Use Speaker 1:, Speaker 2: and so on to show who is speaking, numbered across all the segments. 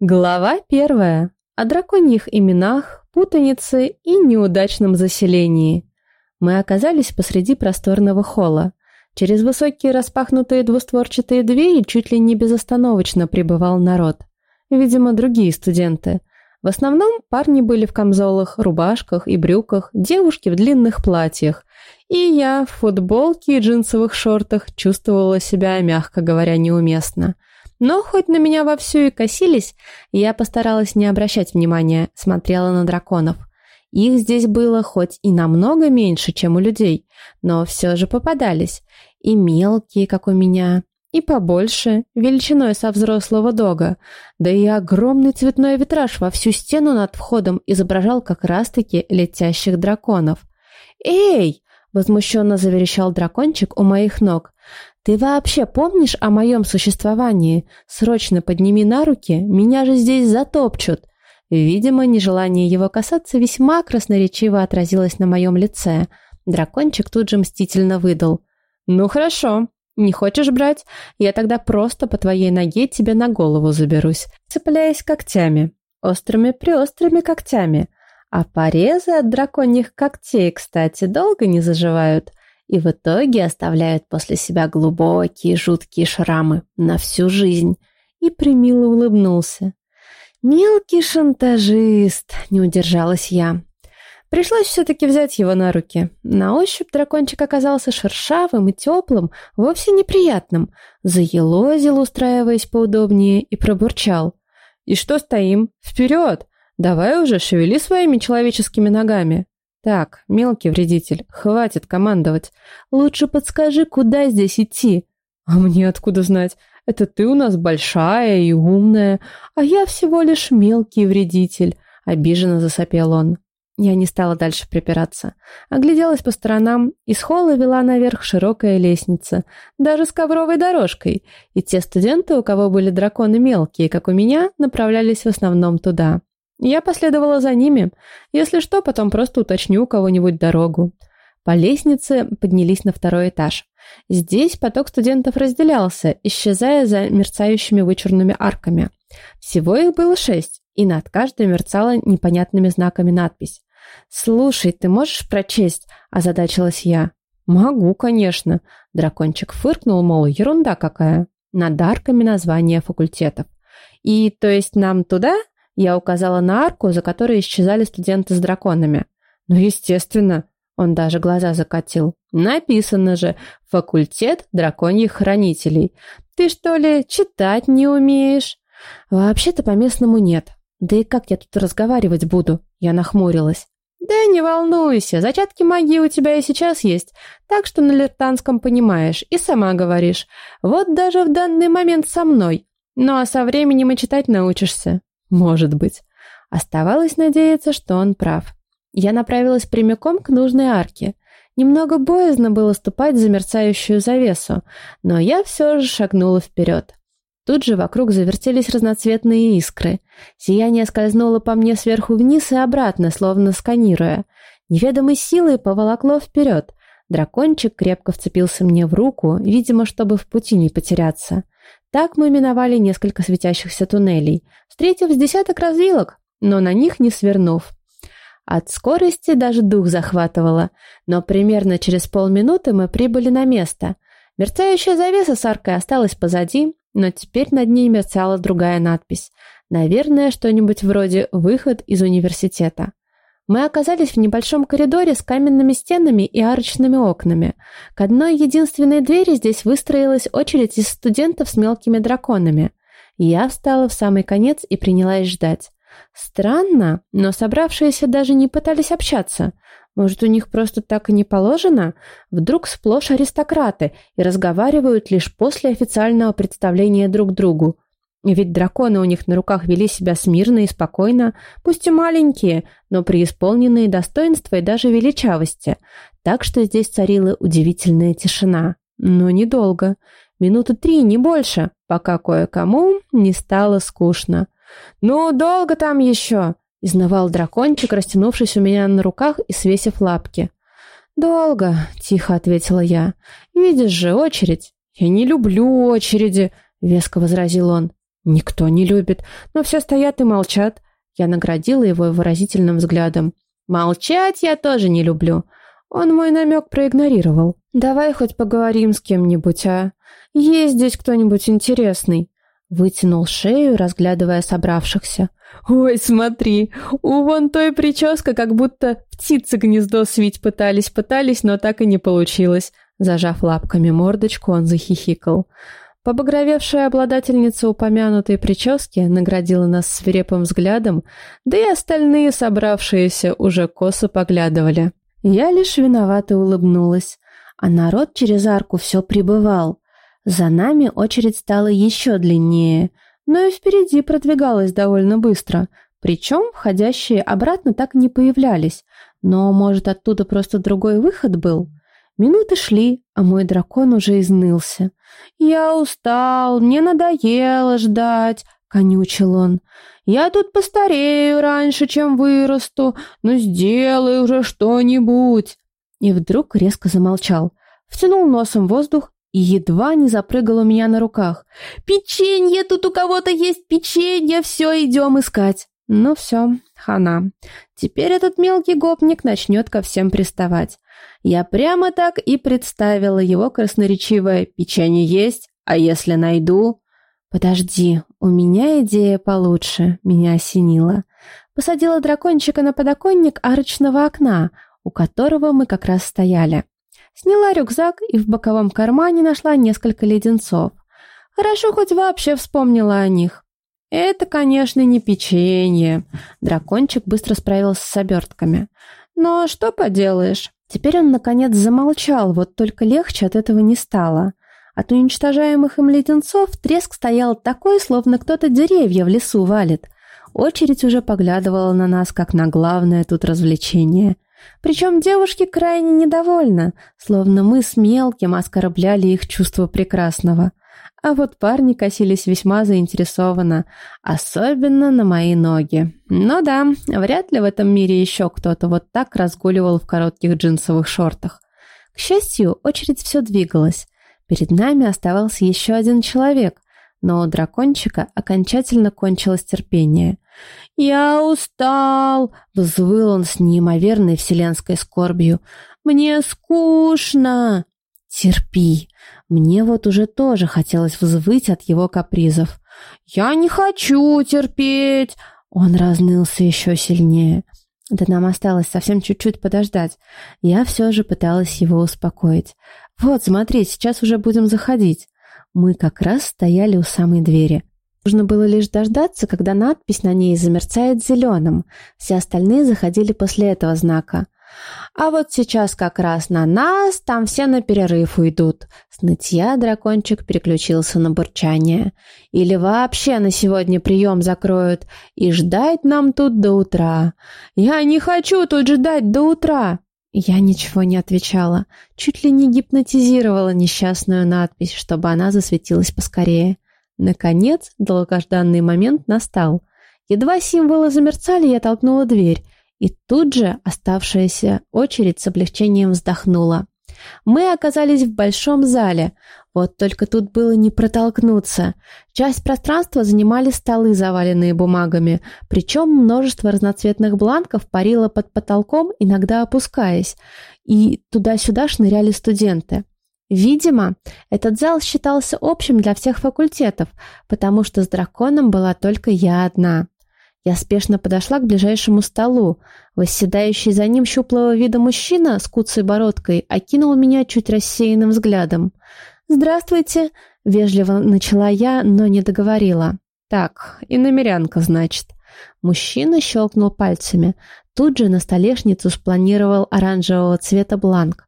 Speaker 1: Глава первая. О драконьих именах, путанице и неудачном заселении. Мы оказались посреди просторного холла. Через высокие распахнутые двустворчатые двери чуть ли не безостановочно прибывал народ. Видимо, другие студенты. В основном парни были в камзолах, рубашках и брюках, девушки в длинных платьях. И я в футболке и джинсовых шортах чувствовала себя, мягко говоря, неуместно – но хоть на меня вовсю и косились, я постаралась не обращать внимания, смотрела на драконов. Их здесь было хоть и намного меньше, чем у людей, но все же попадались. И мелкие, как у меня, и побольше, величиной со взрослого дога. Да и огромный цветной витраж во всю стену над входом изображал как раз-таки летящих драконов. «Эй!» — возмущенно заверещал дракончик у моих ног. «Ты вообще помнишь о моем существовании? Срочно подними на руки, меня же здесь затопчут!» Видимо, нежелание его касаться весьма красноречиво отразилось на моем лице. Дракончик тут же мстительно выдал. «Ну хорошо, не хочешь брать? Я тогда просто по твоей ноге тебе на голову заберусь, цепляясь когтями. Острыми-приострыми когтями. А порезы от драконьих когтей, кстати, долго не заживают и в итоге оставляют после себя глубокие жуткие шрамы на всю жизнь. И примило улыбнулся. «Мелкий шантажист!» — не удержалась я. Пришлось все-таки взять его на руки. На ощупь дракончик оказался шершавым и теплым, вовсе неприятным. Заелозил, устраиваясь поудобнее, и пробурчал. «И что стоим? Вперед! Давай уже шевели своими человеческими ногами!» «Так, мелкий вредитель, хватит командовать. Лучше подскажи, куда здесь идти?» «А мне откуда знать? Это ты у нас большая и умная, а я всего лишь мелкий вредитель», — обиженно засопел он. Я не стала дальше припираться. Огляделась по сторонам, из холла вела наверх широкая лестница, даже с ковровой дорожкой, и те студенты, у кого были драконы мелкие, как у меня, направлялись в основном туда. Я последовала за ними. Если что, потом просто уточню у кого-нибудь дорогу. По лестнице поднялись на второй этаж. Здесь поток студентов разделялся, исчезая за мерцающими вычурными арками. Всего их было шесть, и над каждой мерцала непонятными знаками надпись. «Слушай, ты можешь прочесть?» – озадачилась я. «Могу, конечно». Дракончик фыркнул, мол, ерунда какая. Над арками названия факультетов. «И, то есть, нам туда?» Я указала на арку, за которой исчезали студенты с драконами. Ну, естественно. Он даже глаза закатил. Написано же «Факультет драконьих хранителей». Ты что ли читать не умеешь? Вообще-то по-местному нет. Да и как я тут разговаривать буду? Я нахмурилась. Да не волнуйся, зачатки магии у тебя и сейчас есть, так что на лертанском понимаешь и сама говоришь. Вот даже в данный момент со мной. Ну а со временем и читать научишься. Может быть. Оставалось надеяться, что он прав. Я направилась прямиком к нужной арке. Немного боязно было ступать за мерцающую завесу, но я все же шагнула вперед. Тут же вокруг завертелись разноцветные искры. Сияние скользнуло по мне сверху вниз и обратно, словно сканируя. Неведомой силой поволокло вперед. Дракончик крепко вцепился мне в руку, видимо, чтобы в пути не потеряться. Так мы миновали несколько светящихся туннелей, встретив с десяток развилок, но на них не свернув. От скорости даже дух захватывало, но примерно через полминуты мы прибыли на место. Мерцающая завеса с аркой осталась позади, но теперь над ней мерцала другая надпись. Наверное, что-нибудь вроде «Выход из университета». Мы оказались в небольшом коридоре с каменными стенами и арочными окнами. К одной единственной двери здесь выстроилась очередь из студентов с мелкими драконами. Я встала в самый конец и принялась ждать. Странно, но собравшиеся даже не пытались общаться. Может, у них просто так и не положено? Вдруг сплошь аристократы и разговаривают лишь после официального представления друг другу. Ведь драконы у них на руках вели себя смирно и спокойно, пусть и маленькие, но преисполненные достоинства и даже величавости. Так что здесь царила удивительная тишина. Но недолго. Минуты три, не больше, пока кое-кому не стало скучно. «Ну, долго там еще?» — изнавал дракончик, растянувшись у меня на руках и свесив лапки. «Долго», — тихо ответила я. «Видишь же, очередь». «Я не люблю очереди», — веско возразил он. Никто не любит, но все стоят и молчат. Я наградила его выразительным взглядом. Молчать я тоже не люблю. Он мой намек проигнорировал. Давай хоть поговорим с кем-нибудь, а? Есть здесь кто-нибудь интересный? Вытянул шею, разглядывая собравшихся. «Ой, смотри, у вон той прическа, как будто птицы гнездо свить пытались, пытались, но так и не получилось». Зажав лапками мордочку, он захихикал. Побагровевшая обладательница упомянутой прически наградила нас свирепым взглядом, да и остальные собравшиеся уже косо поглядывали. Я лишь виновато улыбнулась, а народ через арку все прибывал. За нами очередь стала еще длиннее, но и впереди продвигалась довольно быстро, причем входящие обратно так не появлялись, но, может, оттуда просто другой выход был? Минуты шли, а мой дракон уже изнылся. «Я устал, мне надоело ждать», — конючил он. «Я тут постарею раньше, чем вырасту, но сделай уже что-нибудь». И вдруг резко замолчал, втянул носом воздух и едва не запрыгал у меня на руках. «Печенье! Тут у кого-то есть печенье! Все, идем искать!» Ну все, хана. Теперь этот мелкий гопник начнет ко всем приставать. Я прямо так и представила его красноречивое «печенье есть, а если найду...» «Подожди, у меня идея получше», — меня осенило. Посадила дракончика на подоконник арочного окна, у которого мы как раз стояли. Сняла рюкзак и в боковом кармане нашла несколько леденцов. Хорошо хоть вообще вспомнила о них. Это, конечно, не печенье. Дракончик быстро справился с обертками. Но что поделаешь, Теперь он, наконец, замолчал, вот только легче от этого не стало. От уничтожаемых им леденцов треск стоял такой, словно кто-то деревья в лесу валит. Очередь уже поглядывала на нас, как на главное тут развлечение. Причем девушки крайне недовольны, словно мы с мелким оскорбляли их чувство прекрасного. А вот парни косились весьма заинтересованно, особенно на мои ноги. Ну да, вряд ли в этом мире еще кто-то вот так разгуливал в коротких джинсовых шортах. К счастью, очередь все двигалась. Перед нами оставался еще один человек, но у дракончика окончательно кончилось терпение. «Я устал!» — взвыл он с неимоверной вселенской скорбью. «Мне скучно!» «Терпи!» Мне вот уже тоже хотелось взвыть от его капризов. «Я не хочу терпеть!» Он разнылся еще сильнее. Да нам осталось совсем чуть-чуть подождать. Я все же пыталась его успокоить. «Вот, смотри, сейчас уже будем заходить». Мы как раз стояли у самой двери. Нужно было лишь дождаться, когда надпись на ней замерцает зеленым. Все остальные заходили после этого знака. А вот сейчас как раз на нас там все на перерыв уйдут. С нытья дракончик переключился на бурчание. Или вообще на сегодня прием закроют. И ждать нам тут до утра. Я не хочу тут ждать до утра. Я ничего не отвечала. Чуть ли не гипнотизировала несчастную надпись, чтобы она засветилась поскорее. Наконец, долгожданный момент настал. Едва символы замерцали, я толкнула дверь и тут же оставшаяся очередь с облегчением вздохнула. Мы оказались в большом зале, вот только тут было не протолкнуться. Часть пространства занимали столы, заваленные бумагами, причем множество разноцветных бланков парило под потолком, иногда опускаясь, и туда-сюда шныряли студенты. Видимо, этот зал считался общим для всех факультетов, потому что с драконом была только я одна. Я спешно подошла к ближайшему столу. Восседающий за ним щуплого вида мужчина с куцей бородкой окинул меня чуть рассеянным взглядом. «Здравствуйте!» — вежливо начала я, но не договорила. «Так, и намерянка, значит». Мужчина щелкнул пальцами. Тут же на столешницу спланировал оранжевого цвета бланк.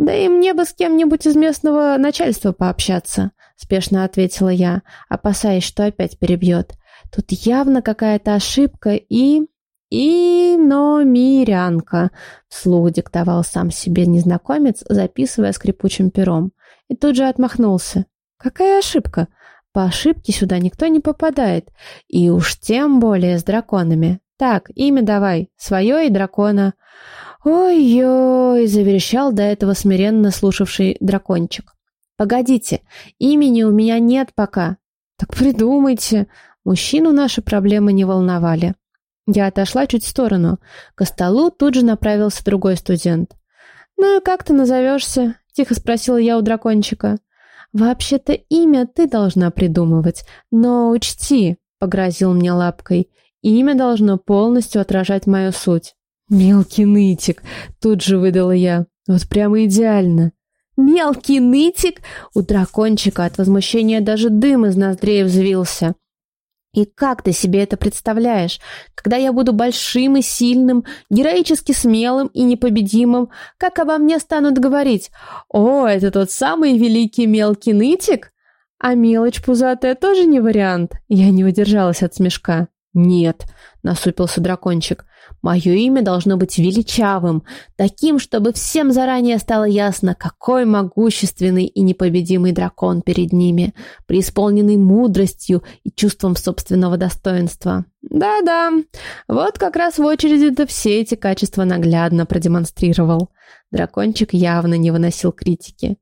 Speaker 1: «Да и мне бы с кем-нибудь из местного начальства пообщаться», — спешно ответила я, опасаясь, что опять перебьет. Тут явно какая-то ошибка и... и номерянка, вслух диктовал сам себе незнакомец, записывая скрипучим пером. И тут же отмахнулся. Какая ошибка? По ошибке сюда никто не попадает. И уж тем более с драконами. Так, имя давай, свое и дракона. «Ой-ой!» — заверещал до этого смиренно слушавший дракончик. «Погодите, имени у меня нет пока. Так придумайте. Мужчину наши проблемы не волновали. Я отошла чуть в сторону. К столу тут же направился другой студент. «Ну и как ты назовешься?» — тихо спросила я у дракончика. «Вообще-то имя ты должна придумывать, но учти», — погрозил мне лапкой, «имя должно полностью отражать мою суть». «Мелкий нытик», — тут же выдала я. «Вот прямо идеально». «Мелкий нытик?» У дракончика от возмущения даже дым из ноздрей взвился. И как ты себе это представляешь? Когда я буду большим и сильным, героически смелым и непобедимым, как обо мне станут говорить? О, это тот самый великий мелкий нытик? А мелочь пузатая тоже не вариант? Я не выдержалась от смешка. «Нет», — насупился дракончик, — «мое имя должно быть величавым, таким, чтобы всем заранее стало ясно, какой могущественный и непобедимый дракон перед ними, преисполненный мудростью и чувством собственного достоинства». «Да-да, вот как раз в очереди-то все эти качества наглядно продемонстрировал». Дракончик явно не выносил критики.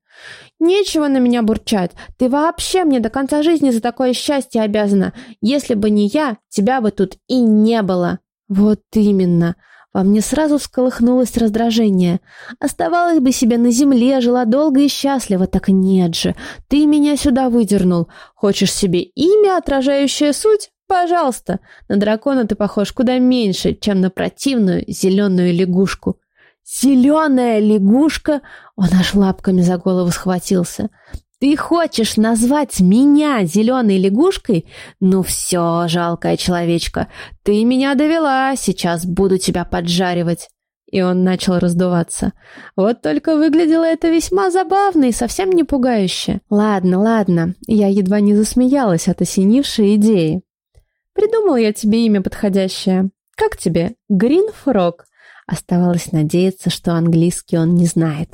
Speaker 1: «Нечего на меня бурчать. Ты вообще мне до конца жизни за такое счастье обязана. Если бы не я, тебя бы тут и не было». «Вот именно». Во мне сразу всколыхнулось раздражение. Оставалась бы себе на земле, жила долго и счастливо, так нет же. Ты меня сюда выдернул. Хочешь себе имя, отражающее суть? Пожалуйста. На дракона ты похож куда меньше, чем на противную зеленую лягушку. «Зеленая лягушка!» Он аж лапками за голову схватился. «Ты хочешь назвать меня зеленой лягушкой? Ну все, жалкая человечка, ты меня довела, сейчас буду тебя поджаривать!» И он начал раздуваться. Вот только выглядело это весьма забавно и совсем не пугающе. «Ладно, ладно», я едва не засмеялась от осенившей идеи. «Придумал я тебе имя подходящее. Как тебе? Гринфрог?» Оставалось надеяться, что английский он не знает.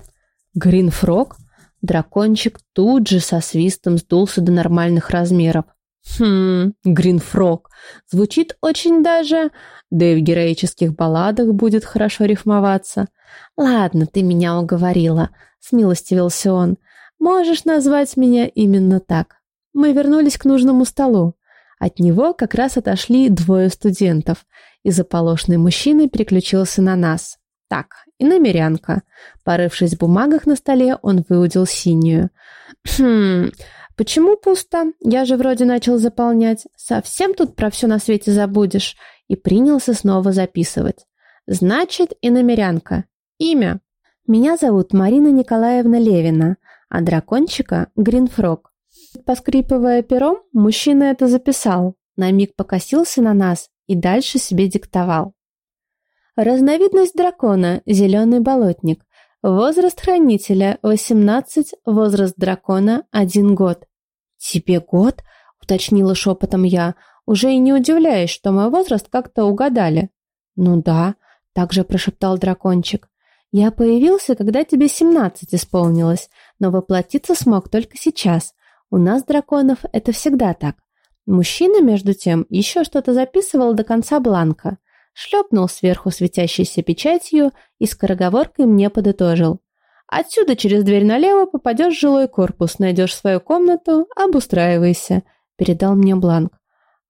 Speaker 1: Гринфрог? Дракончик тут же со свистом сдулся до нормальных размеров. Хм, Гринфрог. Звучит очень даже... Да и в героических балладах будет хорошо рифмоваться. Ладно, ты меня уговорила, смилостивился он. Можешь назвать меня именно так. Мы вернулись к нужному столу. От него как раз отошли двое студентов, и заполошный мужчина переключился на нас. Так, и намерянка. Порывшись в бумагах на столе, он выудил синюю. «Хм, почему пусто? Я же вроде начал заполнять. Совсем тут про все на свете забудешь?» И принялся снова записывать. «Значит, и намерянка. Имя. Меня зовут Марина Николаевна Левина, а дракончика — Гринфрог. Поскрипывая пером, мужчина это записал, на миг покосился на нас и дальше себе диктовал. Разновидность дракона – зеленый болотник. Возраст хранителя – 18, возраст дракона – 1 год. «Тебе год?» – уточнила шепотом я, уже и не удивляясь, что мой возраст как-то угадали. «Ну да», – также прошептал дракончик. «Я появился, когда тебе 17 исполнилось, но воплотиться смог только сейчас. У нас, драконов, это всегда так. Мужчина, между тем, еще что-то записывал до конца бланка. Шлепнул сверху светящейся печатью и скороговоркой мне подытожил. «Отсюда через дверь налево попадешь в жилой корпус, найдешь свою комнату, обустраивайся», — передал мне бланк.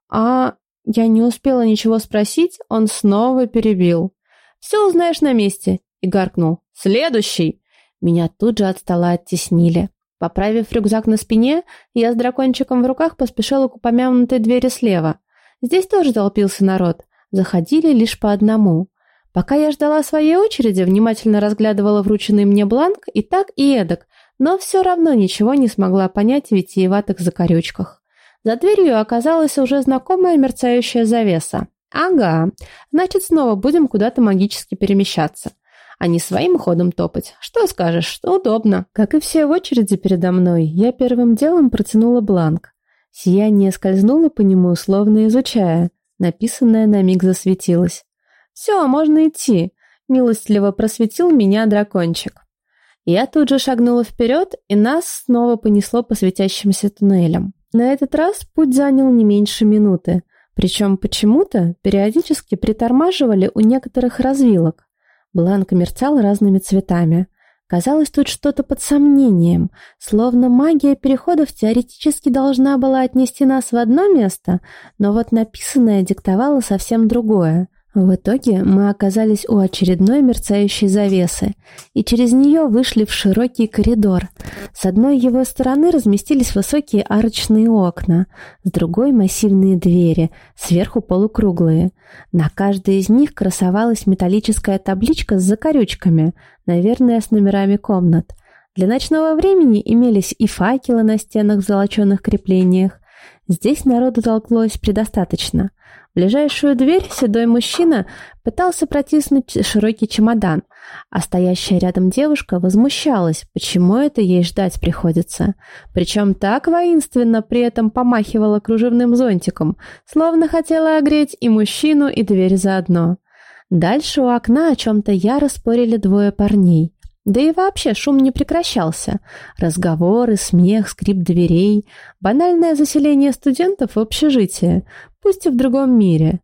Speaker 1: «А...» Я не успела ничего спросить, он снова перебил. «Все узнаешь на месте», — и гаркнул. «Следующий!» Меня тут же от стола оттеснили. Поправив рюкзак на спине, я с дракончиком в руках поспешила к упомянутой двери слева. Здесь тоже толпился народ. Заходили лишь по одному. Пока я ждала своей очереди, внимательно разглядывала врученный мне бланк и так, и эдак, но все равно ничего не смогла понять в витиеватых закорючках. За дверью оказалась уже знакомая мерцающая завеса. Ага, значит, снова будем куда-то магически перемещаться а не своим ходом топать. Что скажешь, что удобно. Как и все в очереди передо мной, я первым делом протянула бланк. Сияние скользнуло по нему, условно изучая. Написанное на миг засветилось. «Все, можно идти», — милостливо просветил меня дракончик. Я тут же шагнула вперед, и нас снова понесло по светящимся туннелям. На этот раз путь занял не меньше минуты, причем почему-то периодически притормаживали у некоторых развилок. Бланк мерцал разными цветами. Казалось, тут что-то под сомнением, словно магия переходов теоретически должна была отнести нас в одно место, но вот написанное диктовало совсем другое. В итоге мы оказались у очередной мерцающей завесы, и через нее вышли в широкий коридор. С одной его стороны разместились высокие арочные окна, с другой — массивные двери, сверху полукруглые. На каждой из них красовалась металлическая табличка с закорючками, наверное, с номерами комнат. Для ночного времени имелись и факелы на стенах в золоченых креплениях. Здесь народу толклось предостаточно — ближайшую дверь седой мужчина пытался протиснуть широкий чемодан, а стоящая рядом девушка возмущалась, почему это ей ждать приходится. Причем так воинственно при этом помахивала кружевным зонтиком, словно хотела огреть и мужчину, и дверь заодно. Дальше у окна о чем-то яро спорили двое парней. Да и вообще шум не прекращался. Разговоры, смех, скрип дверей, банальное заселение студентов в общежитие, пусть и в другом мире.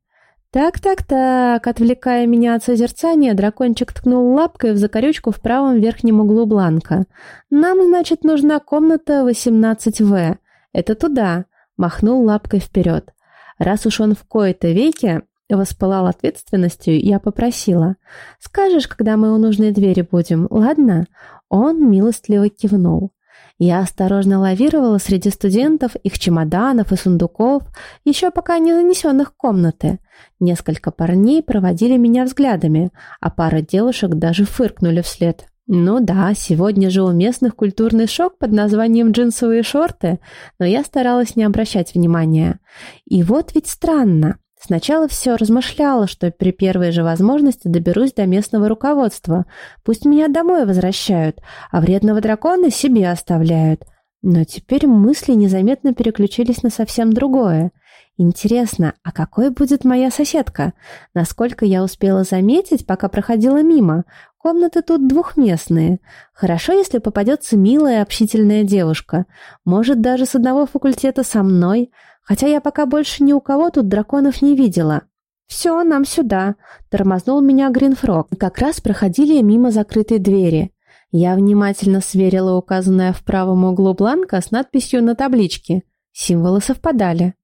Speaker 1: Так-так-так, отвлекая меня от созерцания, дракончик ткнул лапкой в закорючку в правом верхнем углу бланка. «Нам, значит, нужна комната 18В. Это туда», — махнул лапкой вперед. Раз уж он в кои-то веке воспылал ответственностью, я попросила. «Скажешь, когда мы у нужной двери будем, ладно?» Он милостливо кивнул. Я осторожно лавировала среди студентов, их чемоданов и сундуков, еще пока не занесенных комнаты. Несколько парней проводили меня взглядами, а пара девушек даже фыркнули вслед. Ну да, сегодня же у местных культурный шок под названием «джинсовые шорты», но я старалась не обращать внимания. И вот ведь странно. Сначала все размышляла, что при первой же возможности доберусь до местного руководства. Пусть меня домой возвращают, а вредного дракона себе оставляют. Но теперь мысли незаметно переключились на совсем другое. Интересно, а какой будет моя соседка? Насколько я успела заметить, пока проходила мимо, комнаты тут двухместные. Хорошо, если попадется милая общительная девушка. Может, даже с одного факультета со мной – Хотя я пока больше ни у кого тут драконов не видела. «Все, нам сюда!» — тормознул меня Гринфрог. Как раз проходили мимо закрытой двери. Я внимательно сверила указанное в правом углу бланка с надписью на табличке. Символы совпадали.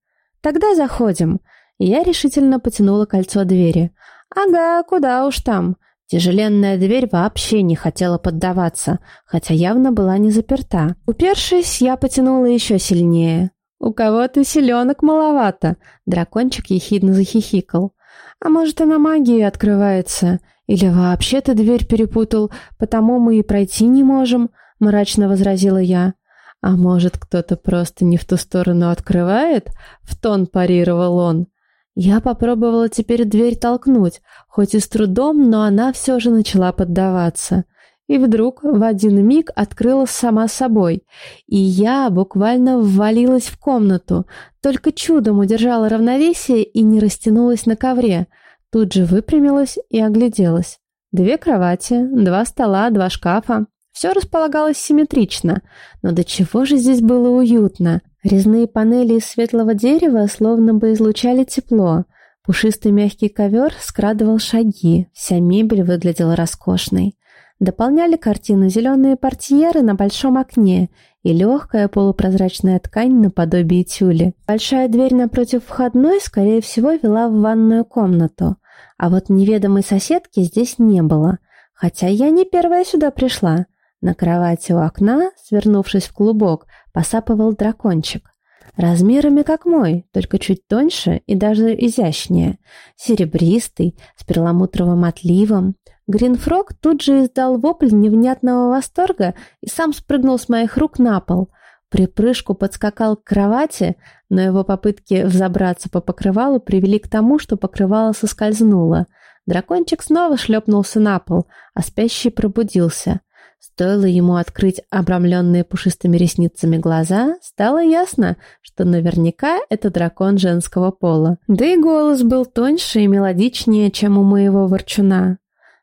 Speaker 1: «Тогда заходим!» Я решительно потянула кольцо двери. «Ага, куда уж там!» Тяжеленная дверь вообще не хотела поддаваться, хотя явно была не заперта. Упершись, я потянула еще сильнее. «У кого-то селенок маловато», — дракончик ехидно захихикал. «А может, она магией открывается? Или вообще ты дверь перепутал, потому мы и пройти не можем?» — мрачно возразила я. «А может, кто-то просто не в ту сторону открывает?» — в тон парировал он. Я попробовала теперь дверь толкнуть, хоть и с трудом, но она все же начала поддаваться и вдруг в один миг открылась сама собой, и я буквально ввалилась в комнату, только чудом удержала равновесие и не растянулась на ковре, тут же выпрямилась и огляделась. Две кровати, два стола, два шкафа. Все располагалось симметрично, но до чего же здесь было уютно. Резные панели из светлого дерева словно бы излучали тепло. Пушистый мягкий ковер скрадывал шаги, вся мебель выглядела роскошной. Дополняли картину зеленые портьеры на большом окне и легкая полупрозрачная ткань наподобие тюли. Большая дверь напротив входной, скорее всего, вела в ванную комнату, а вот неведомой соседки здесь не было, хотя я не первая сюда пришла. На кровати у окна, свернувшись в клубок, посапывал дракончик. Размерами как мой, только чуть тоньше и даже изящнее. Серебристый, с перламутровым отливом. Гринфрог тут же издал вопль невнятного восторга и сам спрыгнул с моих рук на пол. Припрыжку подскакал к кровати, но его попытки взобраться по покрывалу привели к тому, что покрывало соскользнуло. Дракончик снова шлепнулся на пол, а спящий пробудился. Стоило ему открыть обрамленные пушистыми ресницами глаза, стало ясно, что наверняка это дракон женского пола. Да и голос был тоньше и мелодичнее, чем у моего ворчуна.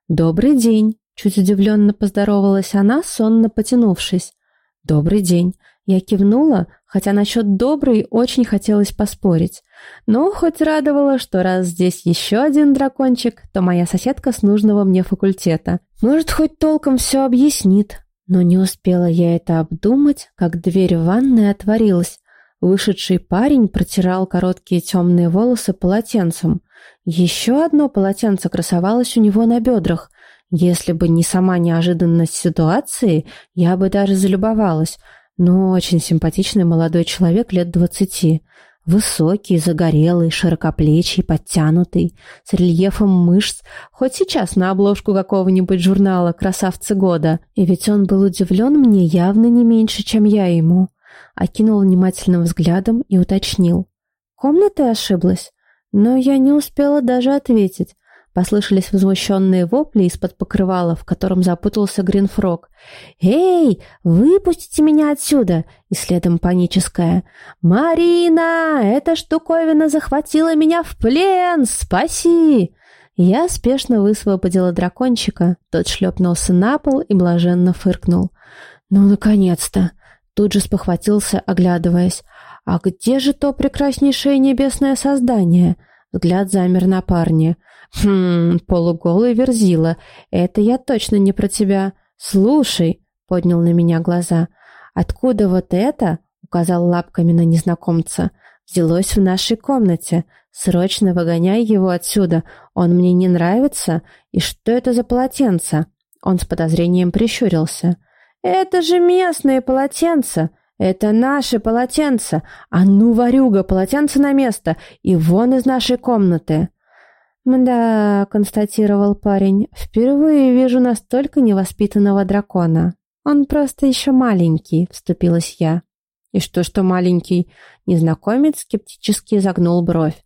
Speaker 1: «Добрый день!» — чуть удивленно поздоровалась она, сонно потянувшись. «Добрый день!» Я кивнула, хотя насчет доброй очень хотелось поспорить. Но хоть радовало, что раз здесь еще один дракончик, то моя соседка с нужного мне факультета. Может, хоть толком все объяснит. Но не успела я это обдумать, как дверь ванной отворилась. Вышедший парень протирал короткие темные волосы полотенцем. Еще одно полотенце красовалось у него на бедрах. Если бы не сама неожиданность ситуации, я бы даже залюбовалась — но очень симпатичный молодой человек лет двадцати. Высокий, загорелый, широкоплечий, подтянутый, с рельефом мышц, хоть сейчас на обложку какого-нибудь журнала «Красавцы года». И ведь он был удивлен мне явно не меньше, чем я ему. Окинул внимательным взглядом и уточнил. Комната ошиблась? Но я не успела даже ответить. Послышались возмущенные вопли из-под покрывала, в котором запутался Гринфрог. «Эй, выпустите меня отсюда!» И следом паническая. «Марина, эта штуковина захватила меня в плен! Спаси!» Я спешно высвободила дракончика. Тот шлепнулся на пол и блаженно фыркнул. «Ну, наконец-то!» Тут же спохватился, оглядываясь. «А где же то прекраснейшее небесное создание?» Взгляд замер на парне. «Хм, полуголый верзила. Это я точно не про тебя. Слушай», — поднял на меня глаза, — «откуда вот это?» — указал лапками на незнакомца. «Взялось в нашей комнате. Срочно выгоняй его отсюда. Он мне не нравится. И что это за полотенце?» Он с подозрением прищурился. «Это же местные полотенца!» «Это наше полотенце! А ну, ворюга, полотенце на место! И вон из нашей комнаты!» «Мда», — констатировал парень, — «впервые вижу настолько невоспитанного дракона. Он просто еще маленький», — вступилась я. «И что, что маленький?» Незнакомец скептически загнул бровь.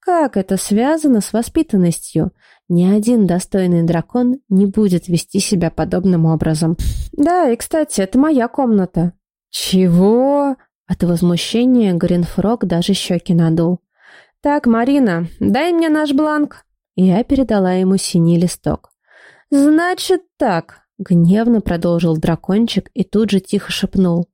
Speaker 1: «Как это связано с воспитанностью? Ни один достойный дракон не будет вести себя подобным образом. Да, и, кстати, это моя комната». «Чего?» От возмущения Гринфрог даже щеки надул. «Так, Марина, дай мне наш бланк». Я передала ему синий листок. «Значит так», — гневно продолжил дракончик и тут же тихо шепнул.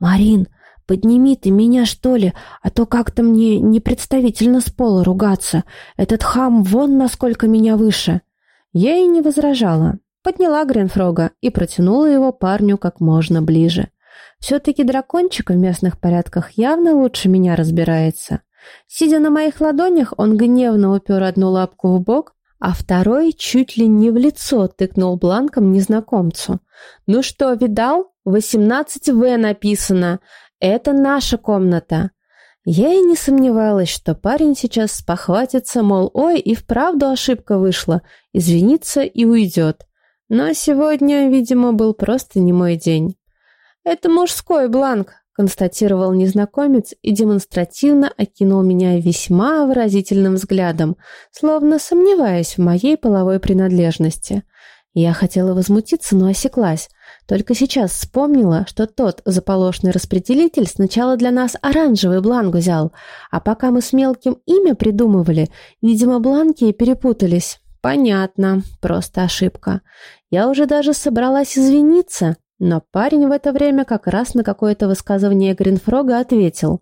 Speaker 1: «Марин, подними ты меня, что ли, а то как-то мне непредставительно с пола ругаться. Этот хам вон насколько меня выше». Я и не возражала. Подняла Гринфрога и протянула его парню как можно ближе. Все-таки дракончик в местных порядках явно лучше меня разбирается. Сидя на моих ладонях, он гневно упер одну лапку в бок, а второй чуть ли не в лицо тыкнул бланком незнакомцу. «Ну что, видал? 18В написано. Это наша комната». Я и не сомневалась, что парень сейчас спохватится, мол, ой, и вправду ошибка вышла, извинится и уйдет. Но сегодня, видимо, был просто не мой день. «Это мужской бланк», констатировал незнакомец и демонстративно окинул меня весьма выразительным взглядом, словно сомневаясь в моей половой принадлежности. Я хотела возмутиться, но осеклась. Только сейчас вспомнила, что тот заполошный распределитель сначала для нас оранжевый бланк взял, а пока мы с мелким имя придумывали, видимо, бланки перепутались. Понятно, просто ошибка. Я уже даже собралась извиниться, но парень в это время как раз на какое-то высказывание Гринфрога ответил.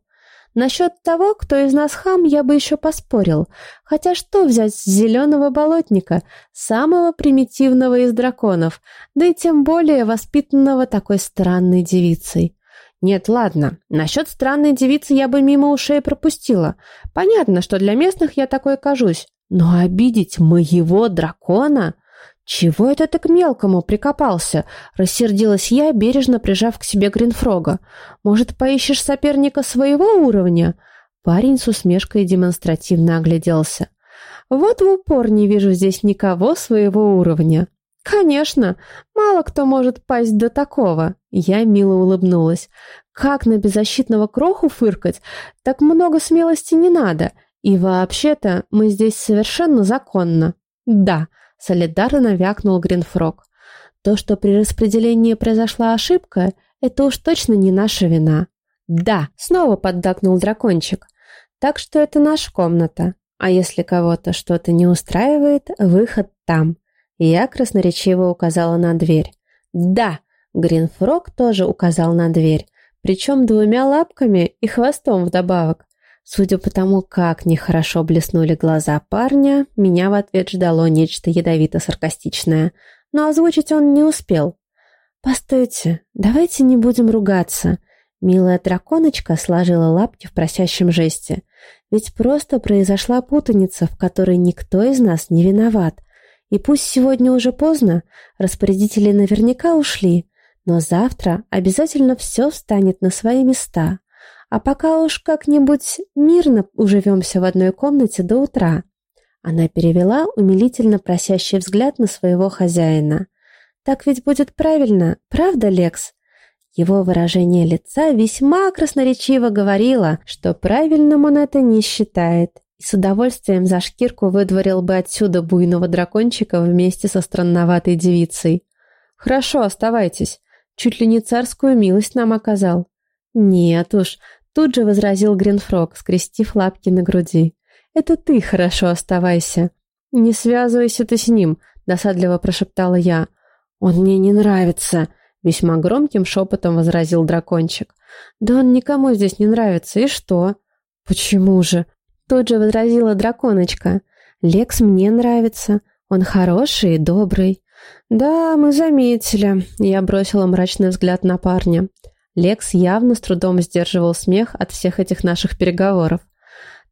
Speaker 1: «Насчет того, кто из нас хам, я бы еще поспорил. Хотя что взять с зеленого болотника, самого примитивного из драконов, да и тем более воспитанного такой странной девицей?» Нет, ладно, насчет странной девицы я бы мимо ушей пропустила. Понятно, что для местных я такой кажусь. Но обидеть моего дракона... «Чего это ты к мелкому прикопался?» — рассердилась я, бережно прижав к себе Гринфрога. «Может, поищешь соперника своего уровня?» Парень с усмешкой демонстративно огляделся. «Вот в упор не вижу здесь никого своего уровня». «Конечно, мало кто может пасть до такого», — я мило улыбнулась. «Как на беззащитного кроху фыркать? Так много смелости не надо. И вообще-то мы здесь совершенно законно». «Да», солидарно вякнул Гринфрог. То, что при распределении произошла ошибка, это уж точно не наша вина. Да, снова поддакнул дракончик. Так что это наша комната. А если кого-то что-то не устраивает, выход там. Я красноречиво указала на дверь. Да, Гринфрог тоже указал на дверь. причем двумя лапками и хвостом вдобавок. Судя по тому, как нехорошо блеснули глаза парня, меня в ответ ждало нечто ядовито-саркастичное, но озвучить он не успел. «Постойте, давайте не будем ругаться», Милая драконочка сложила лапки в просящем жесте. Ведь просто произошла путаница, в которой никто из нас не виноват. И пусть сегодня уже поздно, распорядители наверняка ушли, но завтра обязательно все встанет на свои места. А пока уж как-нибудь мирно уживемся в одной комнате до утра. Она перевела умилительно просящий взгляд на своего хозяина. «Так ведь будет правильно, правда, Лекс?» Его выражение лица весьма красноречиво говорило, что правильным он это не считает, и с удовольствием за шкирку выдворил бы отсюда буйного дракончика вместе со странноватой девицей. «Хорошо, оставайтесь. Чуть ли не царскую милость нам оказал». «Нет уж», — тут же возразил Гринфрог, скрестив лапки на груди. «Это ты хорошо оставайся». «Не связывайся ты с ним», — досадливо прошептала я. «Он мне не нравится», Весьма громким шепотом возразил дракончик. «Да он никому здесь не нравится, и что?» «Почему же?» Тут же возразила драконочка. «Лекс мне нравится. Он хороший и добрый». «Да, мы заметили», — я бросила мрачный взгляд на парня. Лекс явно с трудом сдерживал смех от всех этих наших переговоров.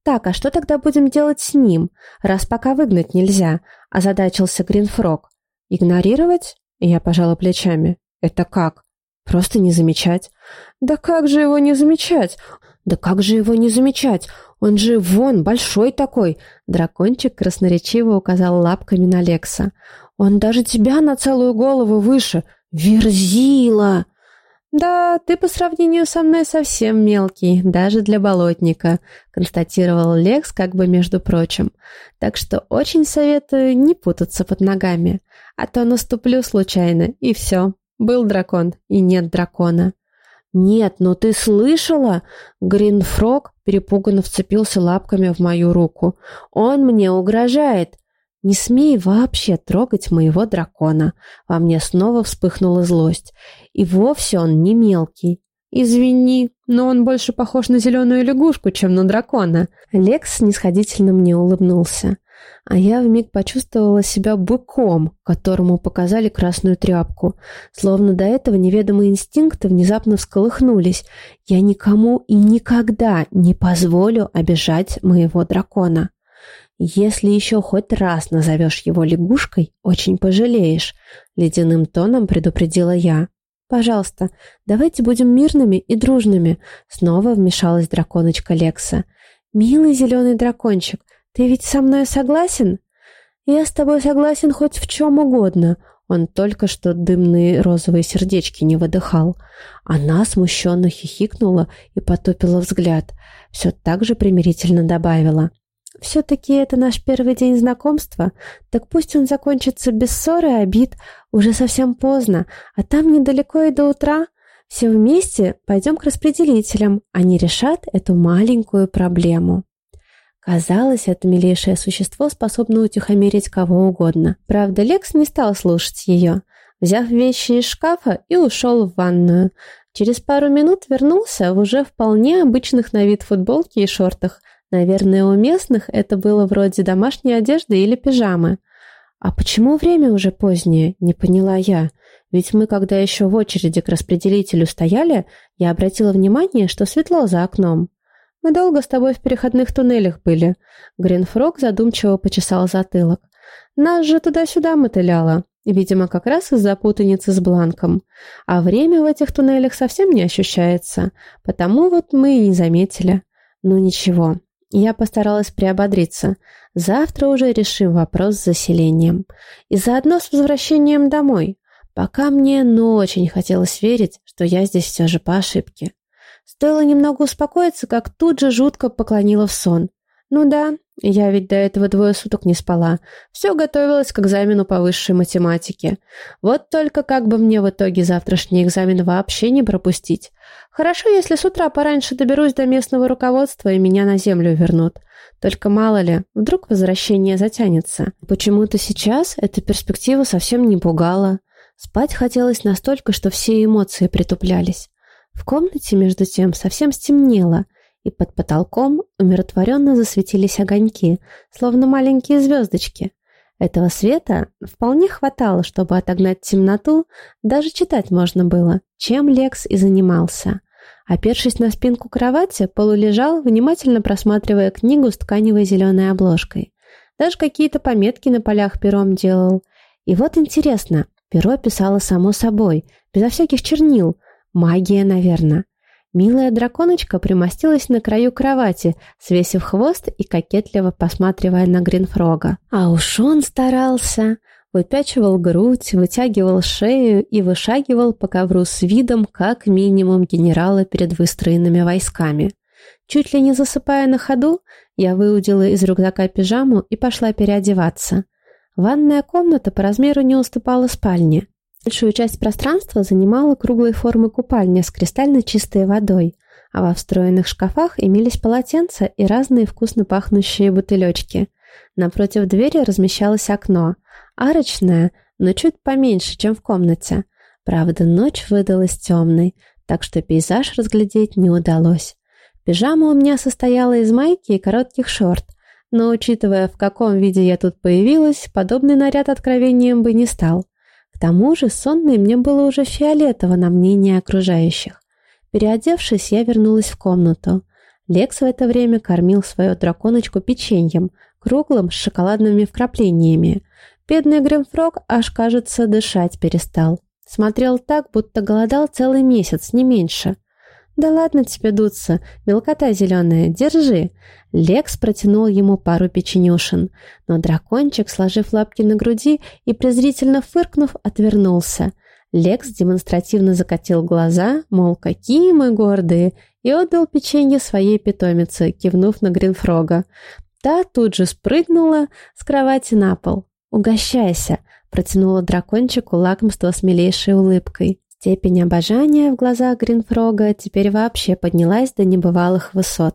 Speaker 1: «Так, а что тогда будем делать с ним, раз пока выгнать нельзя?» – озадачился Гринфрог. «Игнорировать?» – я пожала плечами. «Это как? Просто не замечать?» «Да как же его не замечать? Да как же его не замечать? Он же вон, большой такой!» Дракончик красноречиво указал лапками на Лекса. «Он даже тебя на целую голову выше! Верзила!» «Да, ты по сравнению со мной совсем мелкий, даже для болотника», констатировал Лекс как бы между прочим. «Так что очень советую не путаться под ногами, а то наступлю случайно, и все, был дракон и нет дракона. «Нет, но ты слышала?» Гринфрог перепуганно вцепился лапками в мою руку. «Он мне угрожает!» «Не смей вообще трогать моего дракона!» Во мне снова вспыхнула злость. «И вовсе он не мелкий!» «Извини, но он больше похож на зеленую лягушку, чем на дракона!» Лекс снисходительно мне улыбнулся а я вмиг почувствовала себя быком, которому показали красную тряпку. Словно до этого неведомые инстинкты внезапно всколыхнулись. Я никому и никогда не позволю обижать моего дракона. Если еще хоть раз назовешь его лягушкой, очень пожалеешь, ледяным тоном предупредила я. «Пожалуйста, давайте будем мирными и дружными», — снова вмешалась драконочка Лекса. «Милый зеленый дракончик, «Ты ведь со мной согласен?» «Я с тобой согласен хоть в чем угодно». Он только что дымные розовые сердечки не выдыхал. Она смущенно хихикнула и потупила взгляд. Все так же примирительно добавила. «Все-таки это наш первый день знакомства, так пусть он закончится без ссоры и обид. Уже совсем поздно, а там недалеко и до утра. Все вместе пойдем к распределителям. Они решат эту маленькую проблему». Казалось, это милейшее существо способно утихомирить кого угодно. Правда, Лекс не стал слушать ее, взяв вещи из шкафа и ушел в ванную. Через пару минут вернулся в уже вполне обычных на вид футболке и шортах. Наверное, у местных это было вроде домашней одежды или пижамы. «А почему время уже позднее?» – не поняла я. Ведь мы, когда еще в очереди к распределителю стояли, я обратила внимание, что светло за окном. Мы долго с тобой в переходных туннелях были. Гринфрог задумчиво почесал затылок. Нас же туда-сюда мотыляло. Видимо, как раз из-за путаницы с бланком. А время в этих туннелях совсем не ощущается. Потому вот мы и не заметили. Ну ничего. Я постаралась приободриться. Завтра уже решим вопрос с заселением. И заодно с возвращением домой. Пока мне, ну, очень хотелось верить, что я здесь все же по ошибке. Стоило немного успокоиться, как тут же жутко поклонила в сон. Ну да, я ведь до этого двое суток не спала. Все готовилось к экзамену по высшей математике. Вот только как бы мне в итоге завтрашний экзамен вообще не пропустить. Хорошо, если с утра пораньше доберусь до местного руководства и меня на землю вернут. Только мало ли, вдруг возвращение затянется. Почему-то сейчас эта перспектива совсем не пугала. Спать хотелось настолько, что все эмоции притуплялись. В комнате, между тем, совсем стемнело, и под потолком умиротворенно засветились огоньки, словно маленькие звездочки. Этого света вполне хватало, чтобы отогнать темноту, даже читать можно было, чем Лекс и занимался. Опершись на спинку кровати, полулежал, внимательно просматривая книгу с тканевой зеленой обложкой. Даже какие-то пометки на полях пером делал. И вот интересно, перо писало само собой, безо всяких чернил. Магия, наверное. Милая драконочка примостилась на краю кровати, свесив хвост и кокетливо посматривая на Гринфрога. А уж он старался. Выпячивал грудь, вытягивал шею и вышагивал по ковру с видом, как минимум генерала перед выстроенными войсками. Чуть ли не засыпая на ходу, я выудила из рюкзака пижаму и пошла переодеваться. Ванная комната по размеру не уступала спальне. Большую часть пространства занимала круглой формы купальня с кристально чистой водой, а во встроенных шкафах имелись полотенца и разные вкусно пахнущие бутылечки. Напротив двери размещалось окно, арочное, но чуть поменьше, чем в комнате. Правда, ночь выдалась темной, так что пейзаж разглядеть не удалось. Пижама у меня состояла из майки и коротких шорт, но, учитывая, в каком виде я тут появилась, подобный наряд откровением бы не стал. К тому же сонной мне было уже фиолетово на мнение окружающих. Переодевшись, я вернулась в комнату. Лекс в это время кормил свою драконочку печеньем, круглым, с шоколадными вкраплениями. Бедный Гримфрог аж, кажется, дышать перестал. Смотрел так, будто голодал целый месяц, не меньше. «Да ладно тебе дуться, мелкота зеленая, держи!» Лекс протянул ему пару печенюшин, но дракончик, сложив лапки на груди и презрительно фыркнув, отвернулся. Лекс демонстративно закатил глаза, мол, какие мы гордые, и отдал печенье своей питомице, кивнув на Гринфрога. Та тут же спрыгнула с кровати на пол. «Угощайся!» — протянула дракончику лакомство с милейшей улыбкой. Степень обожания в глазах Гринфрога теперь вообще поднялась до небывалых высот.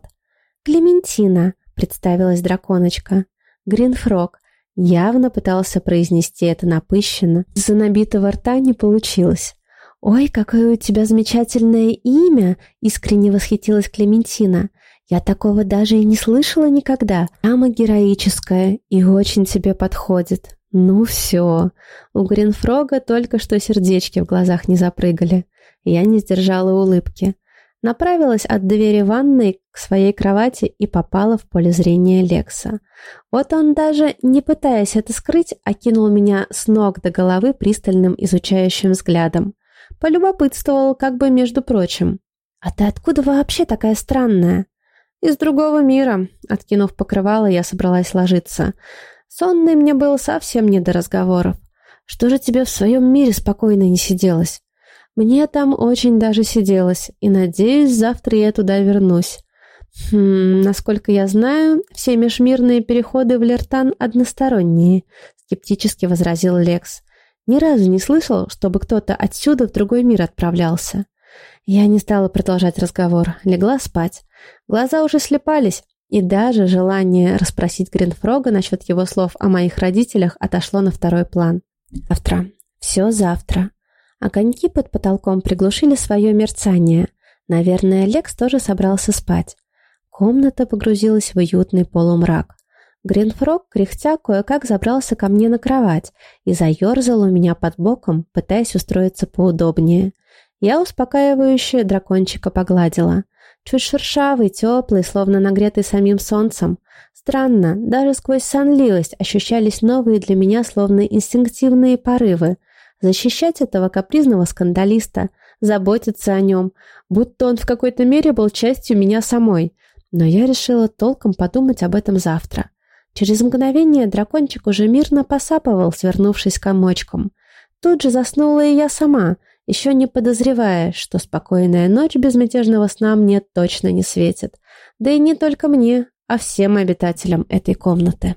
Speaker 1: «Клементина», — представилась драконочка. Гринфрог явно пытался произнести это напыщенно. Из-за набитого рта не получилось. «Ой, какое у тебя замечательное имя!» — искренне восхитилась Клементина. «Я такого даже и не слышала никогда. Прямо героическое и очень тебе подходит». Ну все, у Гринфрога только что сердечки в глазах не запрыгали. Я не сдержала улыбки. Направилась от двери ванной к своей кровати и попала в поле зрения Лекса. Вот он даже, не пытаясь это скрыть, окинул меня с ног до головы пристальным изучающим взглядом. Полюбопытствовал, как бы между прочим. «А ты откуда вообще такая странная?» «Из другого мира», — откинув покрывало, я собралась ложиться. Сонный мне было совсем не до разговоров. Что же тебе в своем мире спокойно не сиделось? Мне там очень даже сиделось, и, надеюсь, завтра я туда вернусь. Хм, насколько я знаю, все межмирные переходы в Лертан односторонние, скептически возразил Лекс. Ни разу не слышал, чтобы кто-то отсюда в другой мир отправлялся. Я не стала продолжать разговор, легла спать. Глаза уже слепались, и даже желание расспросить Гринфрога насчет его слов о моих родителях отошло на второй план. Завтра. Все завтра. Огоньки под потолком приглушили свое мерцание. Наверное, Лекс тоже собрался спать. Комната погрузилась в уютный полумрак. Гринфрог, кряхтя, кое-как забрался ко мне на кровать и заерзал у меня под боком, пытаясь устроиться поудобнее. Я успокаивающе дракончика погладила. Чуть шершавый, теплый, словно нагретый самим солнцем. Странно, даже сквозь сонливость ощущались новые для меня словно инстинктивные порывы — защищать этого капризного скандалиста, заботиться о нем, будто он в какой-то мере был частью меня самой. Но я решила толком подумать об этом завтра. Через мгновение дракончик уже мирно посапывал, свернувшись комочком. Тут же заснула и я сама, еще не подозревая, что спокойная ночь безмятежного сна мне точно не светит. Да и не только мне, а всем обитателям этой комнаты.